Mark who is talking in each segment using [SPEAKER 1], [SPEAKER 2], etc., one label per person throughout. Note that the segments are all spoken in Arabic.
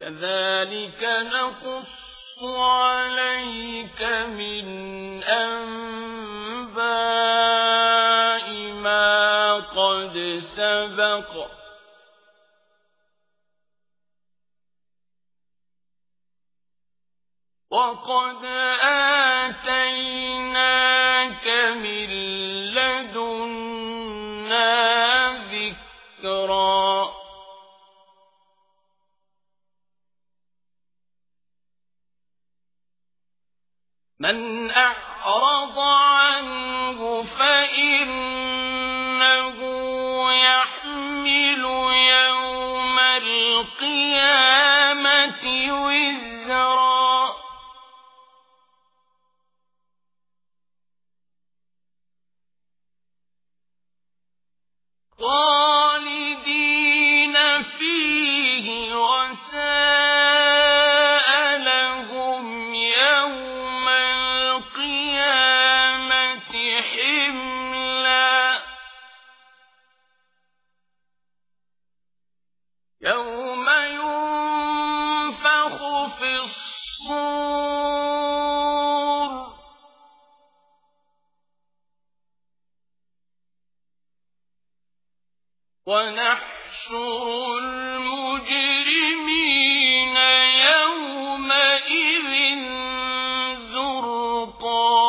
[SPEAKER 1] كذلك نقص عليك من أنباء ما قد سبق. وقد آتيناك من أعرض عنه فإنه يحمل يوم القيامة وزرا. خالدين ونحشر المجرمين يومئذ زرقا.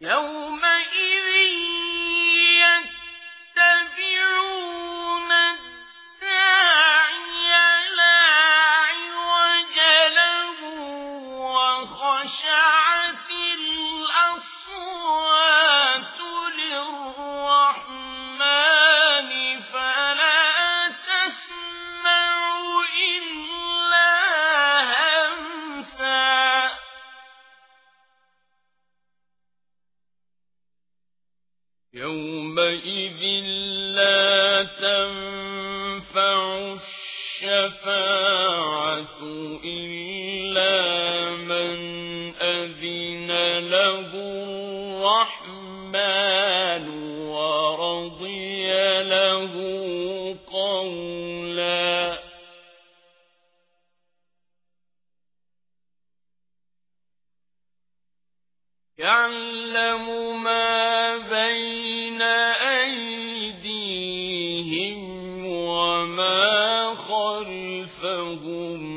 [SPEAKER 1] يومئذ يومئذ لا تنفع الشفاعة إلا من أذن له الرحمن ورضي له قولا يعلم ما خلفهم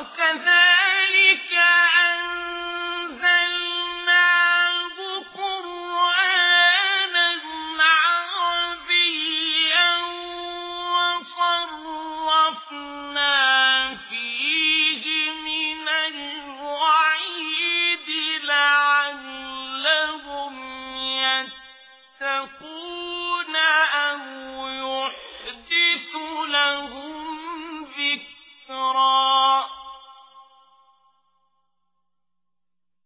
[SPEAKER 1] وكذلك